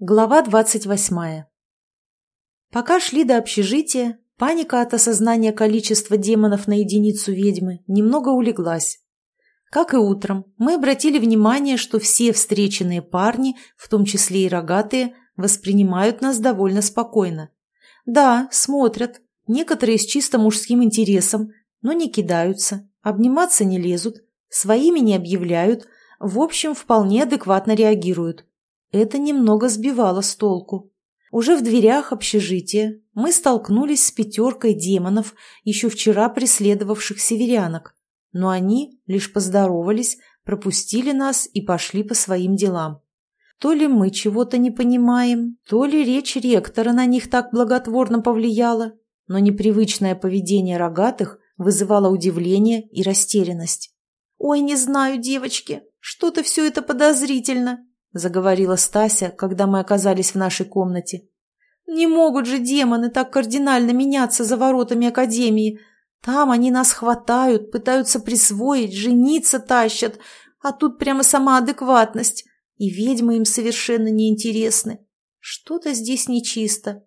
Глава двадцать восьмая Пока шли до общежития, паника от осознания количества демонов на единицу ведьмы немного улеглась. Как и утром, мы обратили внимание, что все встреченные парни, в том числе и рогатые, воспринимают нас довольно спокойно. Да, смотрят, некоторые с чисто мужским интересом, но не кидаются, обниматься не лезут, своими не объявляют, в общем, вполне адекватно реагируют. Это немного сбивало с толку. Уже в дверях общежития мы столкнулись с пятеркой демонов, еще вчера преследовавших северянок. Но они лишь поздоровались, пропустили нас и пошли по своим делам. То ли мы чего-то не понимаем, то ли речь ректора на них так благотворно повлияла, но непривычное поведение рогатых вызывало удивление и растерянность. «Ой, не знаю, девочки, что-то все это подозрительно», заговорила Стася, когда мы оказались в нашей комнате. «Не могут же демоны так кардинально меняться за воротами Академии. Там они нас хватают, пытаются присвоить, жениться тащат, а тут прямо сама адекватность, и ведьмы им совершенно неинтересны. Что-то здесь нечисто».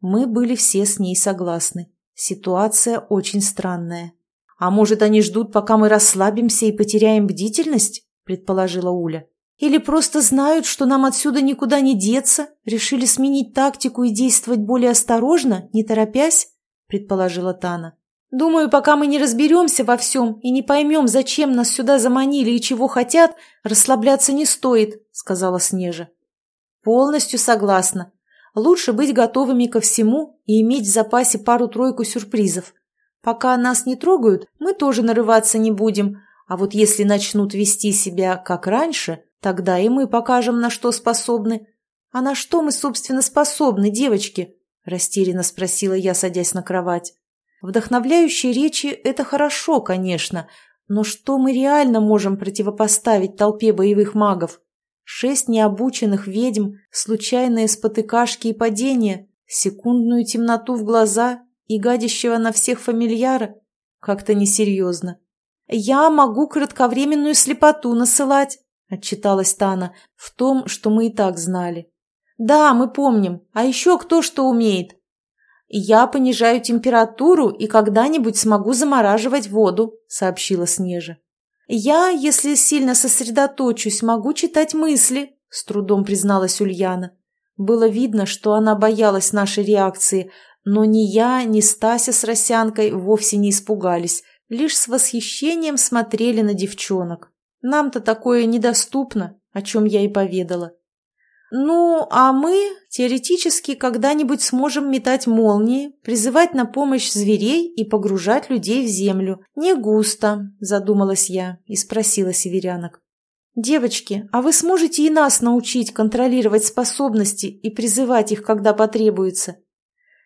Мы были все с ней согласны. Ситуация очень странная. «А может, они ждут, пока мы расслабимся и потеряем бдительность?» – предположила Уля. Или просто знают, что нам отсюда никуда не деться, решили сменить тактику и действовать более осторожно, не торопясь?» – предположила Тана. «Думаю, пока мы не разберемся во всем и не поймем, зачем нас сюда заманили и чего хотят, расслабляться не стоит», – сказала Снежа. «Полностью согласна. Лучше быть готовыми ко всему и иметь в запасе пару-тройку сюрпризов. Пока нас не трогают, мы тоже нарываться не будем, а вот если начнут вести себя как раньше – Тогда и мы покажем, на что способны. А на что мы, собственно, способны, девочки? Растерянно спросила я, садясь на кровать. Вдохновляющие речи – это хорошо, конечно, но что мы реально можем противопоставить толпе боевых магов? Шесть необученных ведьм, случайные спотыкашки и падения, секундную темноту в глаза и гадящего на всех фамильяра? Как-то несерьезно. Я могу кратковременную слепоту насылать, — отчиталась Тана, — в том, что мы и так знали. «Да, мы помним. А еще кто что умеет?» «Я понижаю температуру и когда-нибудь смогу замораживать воду», — сообщила Снежа. «Я, если сильно сосредоточусь, могу читать мысли», — с трудом призналась Ульяна. Было видно, что она боялась нашей реакции, но ни я, ни Стася с Росянкой вовсе не испугались, лишь с восхищением смотрели на девчонок. Нам-то такое недоступно, о чем я и поведала. Ну, а мы теоретически когда-нибудь сможем метать молнии, призывать на помощь зверей и погружать людей в землю. Не густо, задумалась я и спросила северянок. «Девочки, а вы сможете и нас научить контролировать способности и призывать их, когда потребуется?»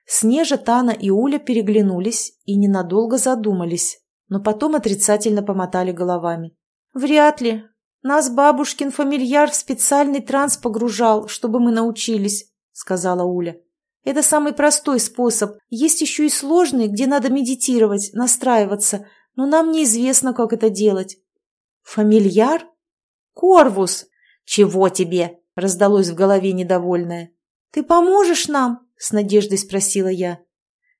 Снежа, Тана и Уля переглянулись и ненадолго задумались, но потом отрицательно помотали головами. «Вряд ли. Нас бабушкин фамильяр в специальный транс погружал, чтобы мы научились», — сказала Уля. «Это самый простой способ. Есть еще и сложный, где надо медитировать, настраиваться, но нам неизвестно, как это делать». «Фамильяр? Корвус! Чего тебе?» — раздалось в голове недовольное. «Ты поможешь нам?» — с надеждой спросила я.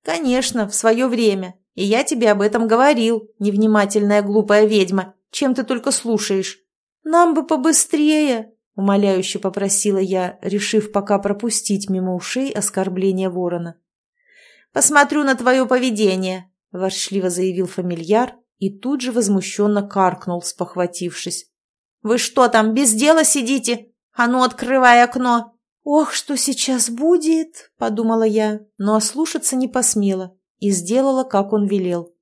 «Конечно, в свое время. И я тебе об этом говорил, невнимательная глупая ведьма», чем ты только слушаешь? Нам бы побыстрее, умоляюще попросила я, решив пока пропустить мимо ушей оскорбление ворона. Посмотрю на твое поведение, ворчливо заявил фамильяр и тут же возмущенно каркнул, спохватившись. «Вы что там, без дела сидите? А ну, открывай окно!» «Ох, что сейчас будет!» — подумала я, но ослушаться не посмела и сделала, как он велел.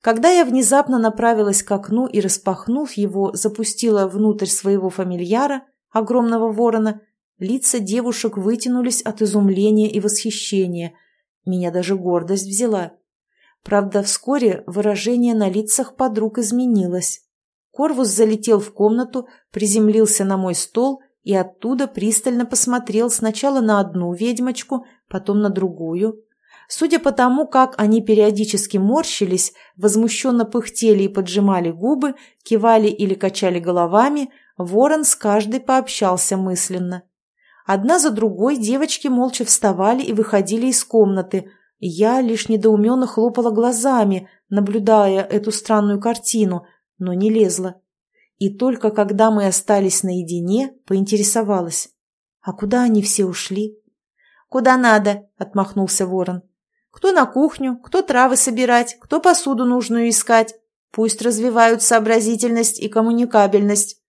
Когда я внезапно направилась к окну и, распахнув его, запустила внутрь своего фамильяра, огромного ворона, лица девушек вытянулись от изумления и восхищения. Меня даже гордость взяла. Правда, вскоре выражение на лицах подруг изменилось. Корвус залетел в комнату, приземлился на мой стол и оттуда пристально посмотрел сначала на одну ведьмочку, потом на другую, Судя по тому, как они периодически морщились, возмущенно пыхтели и поджимали губы, кивали или качали головами, ворон с каждой пообщался мысленно. Одна за другой девочки молча вставали и выходили из комнаты. Я лишь недоуменно хлопала глазами, наблюдая эту странную картину, но не лезла. И только когда мы остались наедине, поинтересовалась. «А куда они все ушли?» «Куда надо», — отмахнулся ворон. «Кто на кухню, кто травы собирать, кто посуду нужную искать. Пусть развивают сообразительность и коммуникабельность.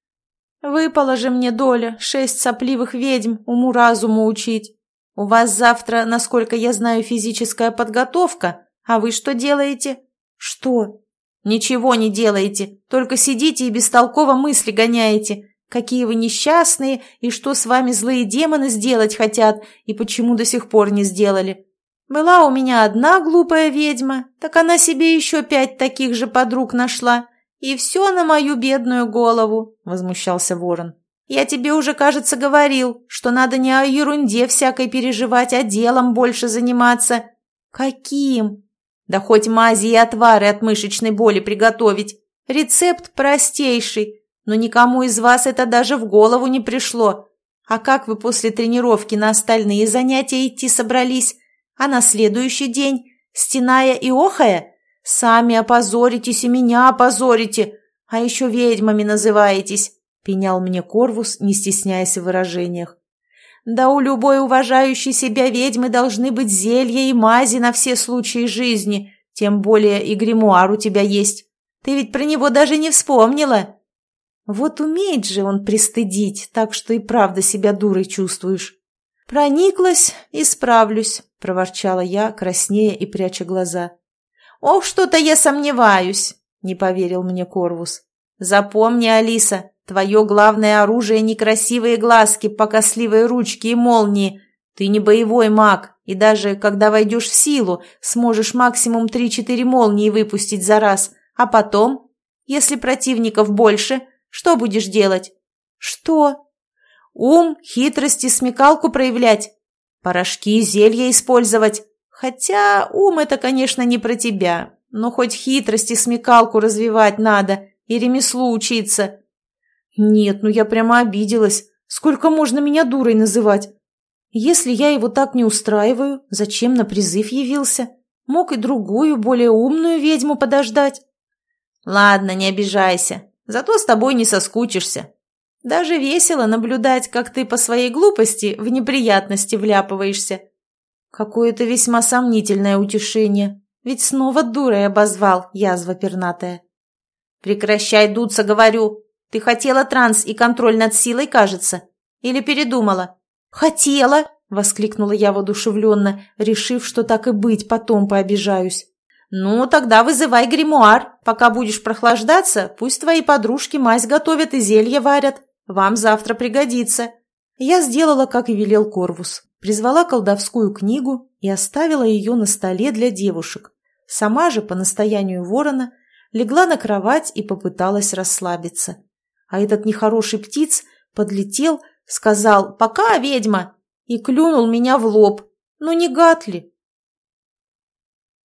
Выпала же мне доля шесть сопливых ведьм уму-разуму учить. У вас завтра, насколько я знаю, физическая подготовка, а вы что делаете? Что? Ничего не делаете, только сидите и бестолково мысли гоняете. Какие вы несчастные, и что с вами злые демоны сделать хотят, и почему до сих пор не сделали. Была у меня одна глупая ведьма, так она себе еще пять таких же подруг нашла. «И все на мою бедную голову», — возмущался ворон. «Я тебе уже, кажется, говорил, что надо не о ерунде всякой переживать, а делом больше заниматься». «Каким?» «Да хоть мази и отвары от мышечной боли приготовить. Рецепт простейший, но никому из вас это даже в голову не пришло. А как вы после тренировки на остальные занятия идти собрались? А на следующий день, стеная и охая, Сами опозоритесь и меня опозорите, а еще ведьмами называетесь», — пенял мне Корвус, не стесняясь в выражениях. «Да у любой уважающей себя ведьмы должны быть зелья и мази на все случаи жизни, тем более и гримуар у тебя есть. Ты ведь про него даже не вспомнила». «Вот умеет же он пристыдить, так что и правда себя дурой чувствуешь». «Прониклась и справлюсь», — проворчала я, краснея и пряча глаза. «Ох, что-то я сомневаюсь», — не поверил мне Корвус. «Запомни, Алиса, твое главное оружие — некрасивые глазки, покосливые ручки и молнии. Ты не боевой маг, и даже когда войдешь в силу, сможешь максимум три-четыре молнии выпустить за раз. А потом, если противников больше, что будешь делать?» «Что?» «Ум, хитрость и смекалку проявлять. Порошки зелья использовать. Хотя ум это, конечно, не про тебя, но хоть хитрость и смекалку развивать надо и ремеслу учиться. Нет, ну я прямо обиделась. Сколько можно меня дурой называть? Если я его так не устраиваю, зачем на призыв явился? Мог и другую, более умную ведьму подождать. Ладно, не обижайся, зато с тобой не соскучишься. Даже весело наблюдать, как ты по своей глупости в неприятности вляпываешься. Какое-то весьма сомнительное утешение. Ведь снова дурой обозвал, язва пернатая. «Прекращай дуться, говорю. Ты хотела транс и контроль над силой, кажется? Или передумала?» «Хотела!» — воскликнула я воодушевленно, решив, что так и быть, потом пообижаюсь. «Ну, тогда вызывай гримуар. Пока будешь прохлаждаться, пусть твои подружки мазь готовят и зелье варят. Вам завтра пригодится». Я сделала, как и велел Корвус призвала колдовскую книгу и оставила ее на столе для девушек. Сама же, по настоянию ворона, легла на кровать и попыталась расслабиться. А этот нехороший птиц подлетел, сказал «Пока, ведьма!» и клюнул меня в лоб. Ну не гад ли?